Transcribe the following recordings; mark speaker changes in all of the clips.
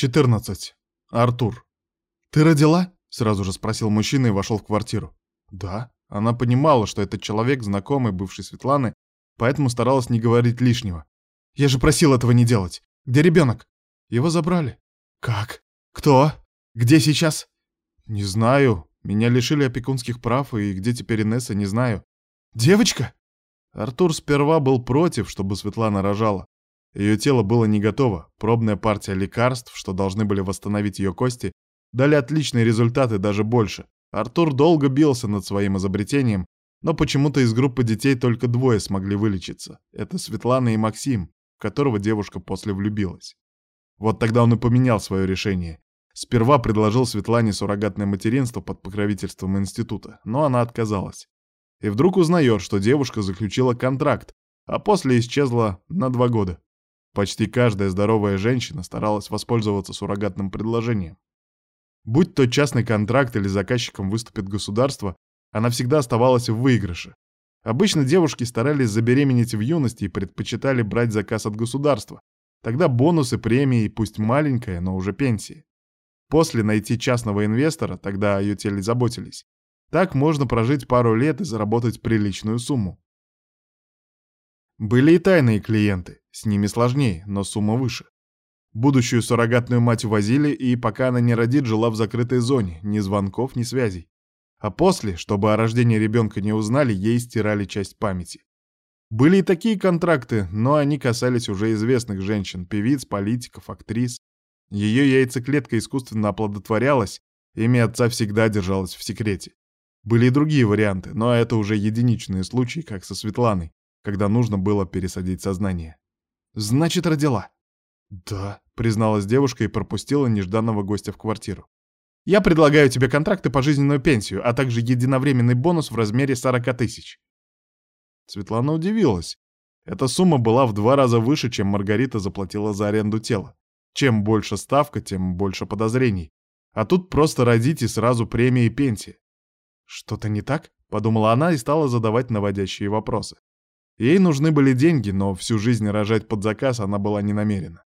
Speaker 1: 14. Артур. «Ты родила?» — сразу же спросил мужчина и вошел в квартиру. «Да». Она понимала, что этот человек знакомый бывшей Светланы, поэтому старалась не говорить лишнего. «Я же просил этого не делать. Где ребенок?» «Его забрали». «Как? Кто? Где сейчас?» «Не знаю. Меня лишили опекунских прав, и где теперь Инесса, не знаю». «Девочка?» Артур сперва был против, чтобы Светлана рожала. Ее тело было не готово, пробная партия лекарств, что должны были восстановить ее кости, дали отличные результаты, даже больше. Артур долго бился над своим изобретением, но почему-то из группы детей только двое смогли вылечиться. Это Светлана и Максим, в которого девушка после влюбилась. Вот тогда он и поменял свое решение. Сперва предложил Светлане суррогатное материнство под покровительством института, но она отказалась. И вдруг узнает, что девушка заключила контракт, а после исчезла на два года. Почти каждая здоровая женщина старалась воспользоваться суррогатным предложением. Будь то частный контракт или заказчиком выступит государство, она всегда оставалась в выигрыше. Обычно девушки старались забеременеть в юности и предпочитали брать заказ от государства. Тогда бонусы, премии, пусть маленькая, но уже пенсии. После найти частного инвестора, тогда о ее теле заботились. Так можно прожить пару лет и заработать приличную сумму. Были и тайные клиенты, с ними сложнее, но сумма выше. Будущую суррогатную мать увозили, и пока она не родит, жила в закрытой зоне, ни звонков, ни связей. А после, чтобы о рождении ребенка не узнали, ей стирали часть памяти. Были и такие контракты, но они касались уже известных женщин, певиц, политиков, актрис. Ее яйцеклетка искусственно оплодотворялась, имя отца всегда держалось в секрете. Были и другие варианты, но это уже единичные случаи, как со Светланой, когда нужно было пересадить сознание. «Значит, родила?» «Да», — призналась девушка и пропустила нежданного гостя в квартиру. «Я предлагаю тебе контракты по жизненную пенсию, а также единовременный бонус в размере 40 тысяч». Светлана удивилась. Эта сумма была в два раза выше, чем Маргарита заплатила за аренду тела. Чем больше ставка, тем больше подозрений. А тут просто родить и сразу премия и пенсия. «Что-то не так?» — подумала она и стала задавать наводящие вопросы. Ей нужны были деньги, но всю жизнь рожать под заказ она была не намерена.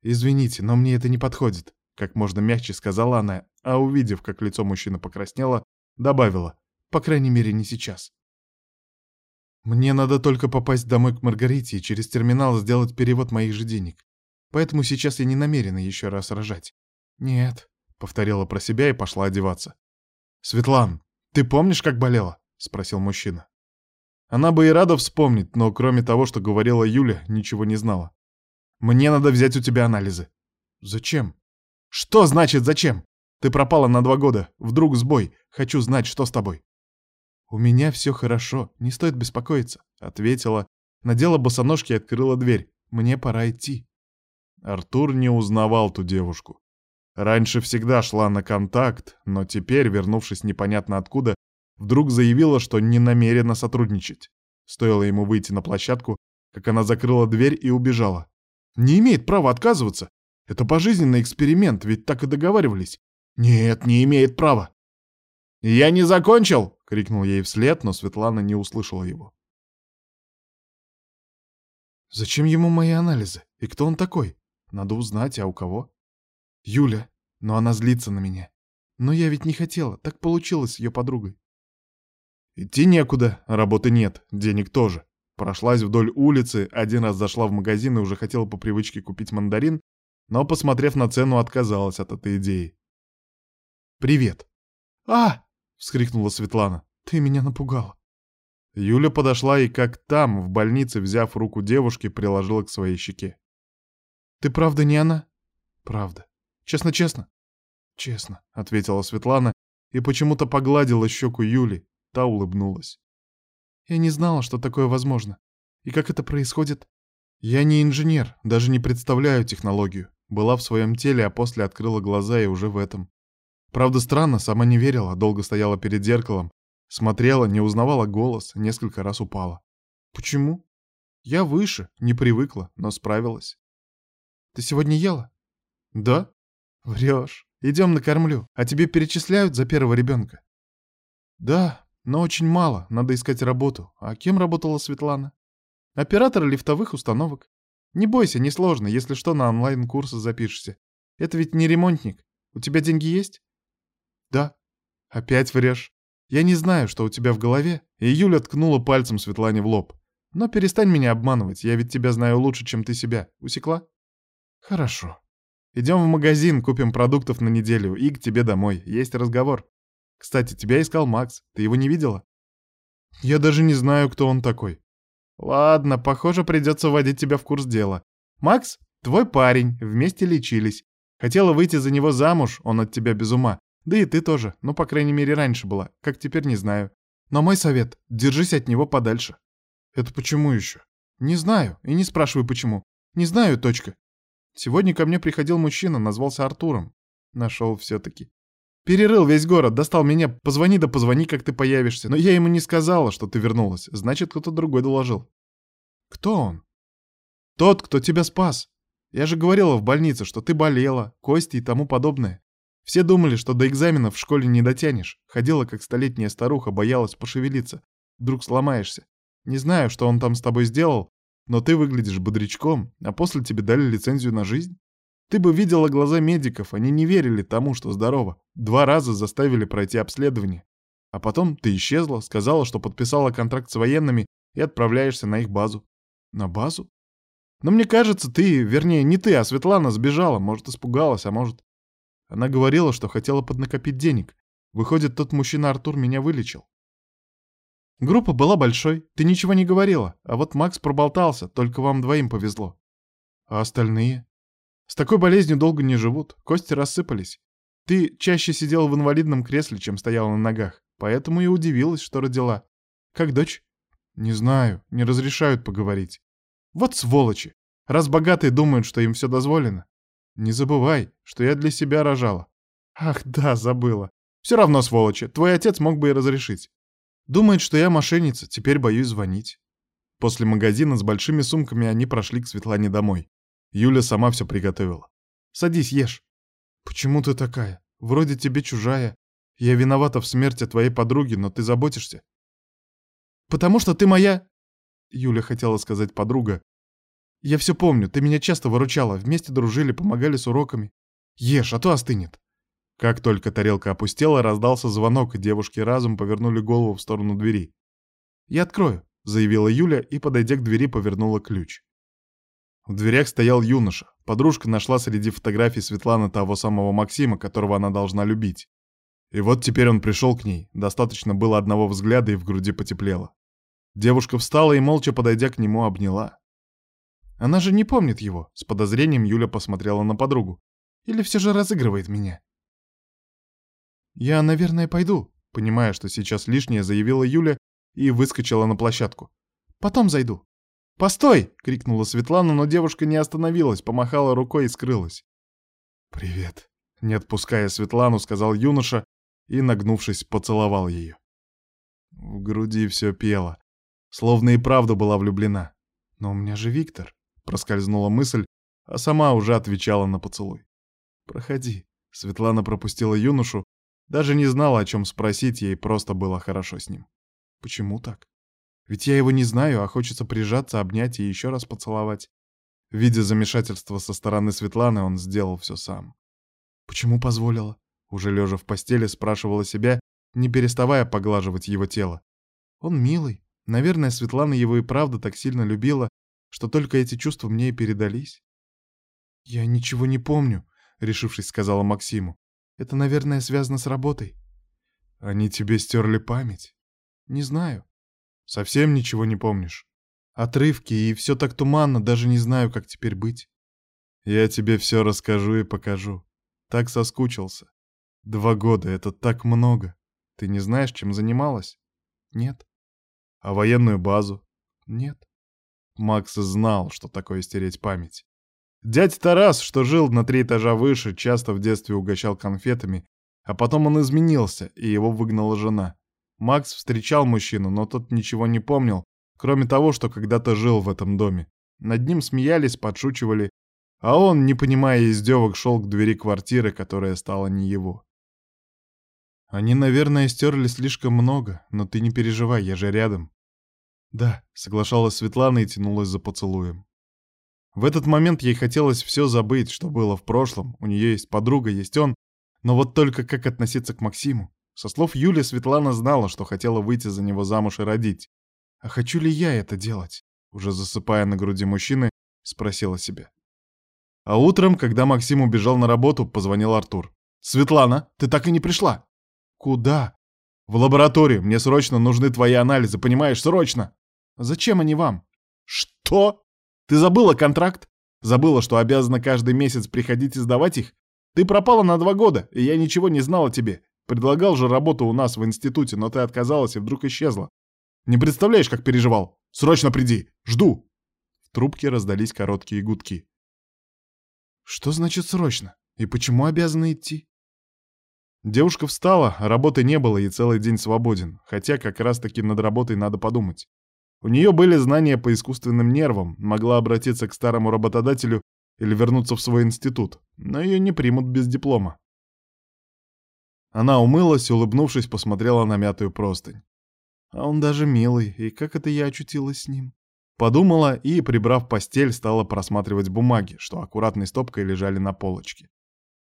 Speaker 1: «Извините, но мне это не подходит», — как можно мягче сказала она, а увидев, как лицо мужчины покраснело, добавила, «по крайней мере, не сейчас». «Мне надо только попасть домой к Маргарите и через терминал сделать перевод моих же денег. Поэтому сейчас я не намерена еще раз рожать». «Нет», — повторила про себя и пошла одеваться. «Светлан, ты помнишь, как болела?» — спросил мужчина. Она бы и рада вспомнить, но кроме того, что говорила Юля, ничего не знала. «Мне надо взять у тебя анализы». «Зачем?» «Что значит зачем? Ты пропала на два года. Вдруг сбой. Хочу знать, что с тобой». «У меня все хорошо, не стоит беспокоиться», — ответила, надела босоножки и открыла дверь. «Мне пора идти». Артур не узнавал ту девушку. Раньше всегда шла на контакт, но теперь, вернувшись непонятно откуда, вдруг заявила, что не намерена сотрудничать. Стоило ему выйти на площадку, как она закрыла дверь и убежала. Не имеет права отказываться. Это пожизненный эксперимент, ведь так и договаривались. Нет, не имеет права. «Я не закончил!» — крикнул ей вслед, но Светлана не услышала его. «Зачем ему мои анализы? И кто он такой? Надо узнать, а у кого?» Юля, но она злится на меня. Но я ведь не хотела, так получилось с ее подругой. Идти некуда, работы нет, денег тоже. Прошлась вдоль улицы, один раз зашла в магазин и уже хотела по привычке купить мандарин, но, посмотрев на цену, отказалась от этой идеи. «Привет!» «А!» — вскрикнула Светлана. «Ты меня напугала!» Юля подошла и, как там, в больнице, взяв руку девушки, приложила к своей щеке. «Ты правда не она?» «Правда. Честно-честно?» «Честно», — ответила Светлана и почему-то погладила щеку Юли. Та улыбнулась. «Я не знала, что такое возможно. И как это происходит?» «Я не инженер, даже не представляю технологию. Была в своем теле, а после открыла глаза и уже в этом. Правда, странно, сама не верила, долго стояла перед зеркалом, смотрела, не узнавала голос, несколько раз упала. Почему? Я выше, не привыкла, но справилась. Ты сегодня ела? Да, Врешь. Идем накормлю. А тебе перечисляют за первого ребенка? Да, но очень мало. Надо искать работу. А кем работала Светлана? Оператор лифтовых установок. Не бойся, несложно. Если что, на онлайн-курсы запишешься. Это ведь не ремонтник. У тебя деньги есть? Да. Опять врешь. Я не знаю, что у тебя в голове. И Юля ткнула пальцем Светлане в лоб. Но перестань меня обманывать, я ведь тебя знаю лучше, чем ты себя. Усекла? Хорошо. Идем в магазин, купим продуктов на неделю и к тебе домой. Есть разговор. Кстати, тебя искал Макс. Ты его не видела? Я даже не знаю, кто он такой. Ладно, похоже, придется вводить тебя в курс дела. Макс — твой парень, вместе лечились. Хотела выйти за него замуж, он от тебя без ума. Да и ты тоже, ну, по крайней мере, раньше была, как теперь не знаю. Но мой совет — держись от него подальше. Это почему еще? Не знаю, и не спрашивай почему. Не знаю, точка. Сегодня ко мне приходил мужчина, назвался Артуром. Нашел все-таки. Перерыл весь город, достал меня, позвони да позвони, как ты появишься. Но я ему не сказала, что ты вернулась. Значит, кто-то другой доложил. Кто он? Тот, кто тебя спас. Я же говорила в больнице, что ты болела, кости и тому подобное. Все думали, что до экзаменов в школе не дотянешь. Ходила, как столетняя старуха, боялась пошевелиться. Вдруг сломаешься. Не знаю, что он там с тобой сделал, но ты выглядишь бодрячком, а после тебе дали лицензию на жизнь. Ты бы видела глаза медиков, они не верили тому, что здорово. Два раза заставили пройти обследование. А потом ты исчезла, сказала, что подписала контракт с военными и отправляешься на их базу. На базу? Но мне кажется, ты, вернее, не ты, а Светлана сбежала, может, испугалась, а может... Она говорила, что хотела поднакопить денег. Выходит, тот мужчина Артур меня вылечил. Группа была большой, ты ничего не говорила, а вот Макс проболтался, только вам двоим повезло. А остальные? С такой болезнью долго не живут, кости рассыпались. Ты чаще сидела в инвалидном кресле, чем стояла на ногах, поэтому и удивилась, что родила. Как дочь? Не знаю, не разрешают поговорить. Вот сволочи! Раз богатые думают, что им все дозволено. Не забывай, что я для себя рожала. Ах, да, забыла. Все равно сволочи, твой отец мог бы и разрешить. Думает, что я мошенница, теперь боюсь звонить. После магазина с большими сумками они прошли к Светлане домой. Юля сама все приготовила. «Садись, ешь». «Почему ты такая? Вроде тебе чужая. Я виновата в смерти твоей подруги, но ты заботишься». «Потому что ты моя...» Юля хотела сказать подруга. «Я все помню, ты меня часто выручала, вместе дружили, помогали с уроками. Ешь, а то остынет». Как только тарелка опустела, раздался звонок, и девушки разум повернули голову в сторону двери. «Я открою», — заявила Юля и, подойдя к двери, повернула ключ. В дверях стоял юноша. Подружка нашла среди фотографий Светланы того самого Максима, которого она должна любить. И вот теперь он пришел к ней. Достаточно было одного взгляда, и в груди потеплело. Девушка встала и, молча подойдя к нему, обняла. Она же не помнит его. С подозрением Юля посмотрела на подругу. Или все же разыгрывает меня? «Я, наверное, пойду», понимая, что сейчас лишнее, заявила Юля и выскочила на площадку. «Потом зайду». «Постой!» — крикнула Светлана, но девушка не остановилась, помахала рукой и скрылась. «Привет!» — не отпуская Светлану, сказал юноша и, нагнувшись, поцеловал ее. В груди все пело, словно и правда была влюблена. «Но у меня же Виктор!» — проскользнула мысль, а сама уже отвечала на поцелуй. «Проходи». Светлана пропустила юношу, даже не знала, о чем спросить, ей просто было хорошо с ним. Почему так? Ведь я его не знаю, а хочется прижаться, обнять и еще раз поцеловать. Видя замешательство со стороны Светланы, он сделал все сам. Почему позволила? Уже лежа в постели, спрашивала себя, не переставая поглаживать его тело. Он милый. Наверное, Светлана его и правда так сильно любила, что только эти чувства мне и передались. «Я ничего не помню», — решившись, сказала Максиму. Это, наверное, связано с работой. Они тебе стерли память? Не знаю. Совсем ничего не помнишь? Отрывки, и все так туманно, даже не знаю, как теперь быть. Я тебе все расскажу и покажу. Так соскучился. Два года — это так много. Ты не знаешь, чем занималась? Нет. А военную базу? Нет. Макс знал, что такое стереть память. Дядь Тарас, что жил на три этажа выше, часто в детстве угощал конфетами, а потом он изменился, и его выгнала жена. Макс встречал мужчину, но тот ничего не помнил, кроме того, что когда-то жил в этом доме. Над ним смеялись, подшучивали, а он, не понимая издевок, шел к двери квартиры, которая стала не его. Они, наверное, стерли слишком много, но ты не переживай, я же рядом. Да, соглашалась Светлана и тянулась за поцелуем. В этот момент ей хотелось все забыть, что было в прошлом. У нее есть подруга, есть он. Но вот только как относиться к Максиму? Со слов Юли, Светлана знала, что хотела выйти за него замуж и родить. А хочу ли я это делать? Уже засыпая на груди мужчины, спросила себя. А утром, когда Максим убежал на работу, позвонил Артур. «Светлана, ты так и не пришла!» «Куда?» «В лабораторию. Мне срочно нужны твои анализы, понимаешь? Срочно!» «Зачем они вам?» «Что? Ты забыла контракт? Забыла, что обязана каждый месяц приходить и сдавать их? Ты пропала на два года, и я ничего не знал о тебе. Предлагал же работу у нас в институте, но ты отказалась и вдруг исчезла. Не представляешь, как переживал? Срочно приди! Жду!» В трубке раздались короткие гудки. «Что значит срочно? И почему обязана идти?» Девушка встала, работы не было и целый день свободен, хотя как раз-таки над работой надо подумать. У нее были знания по искусственным нервам, могла обратиться к старому работодателю или вернуться в свой институт, но ее не примут без диплома. Она умылась, улыбнувшись, посмотрела на мятую простынь. А он даже милый, и как это я очутилась с ним? Подумала и, прибрав постель, стала просматривать бумаги, что аккуратной стопкой лежали на полочке.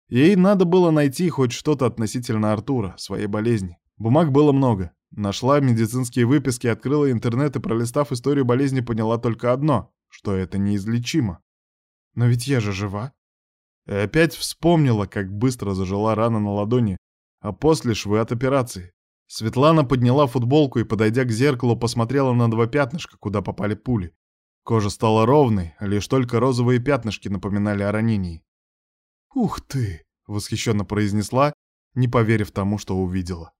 Speaker 1: Ей надо было найти хоть что-то относительно Артура, своей болезни. Бумаг было много. Нашла медицинские выписки, открыла интернет и, пролистав историю болезни, поняла только одно, что это неизлечимо. Но ведь я же жива. И опять вспомнила, как быстро зажила рана на ладони, а после швы от операции. Светлана подняла футболку и, подойдя к зеркалу, посмотрела на два пятнышка, куда попали пули. Кожа стала ровной, лишь только розовые пятнышки напоминали о ранении. «Ух ты!» — восхищенно произнесла, не поверив тому, что увидела.